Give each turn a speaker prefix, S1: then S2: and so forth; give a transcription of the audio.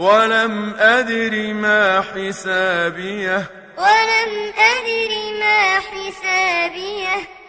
S1: ولم أدر ما حسابيه.
S2: ولم أدر ما حسابيه.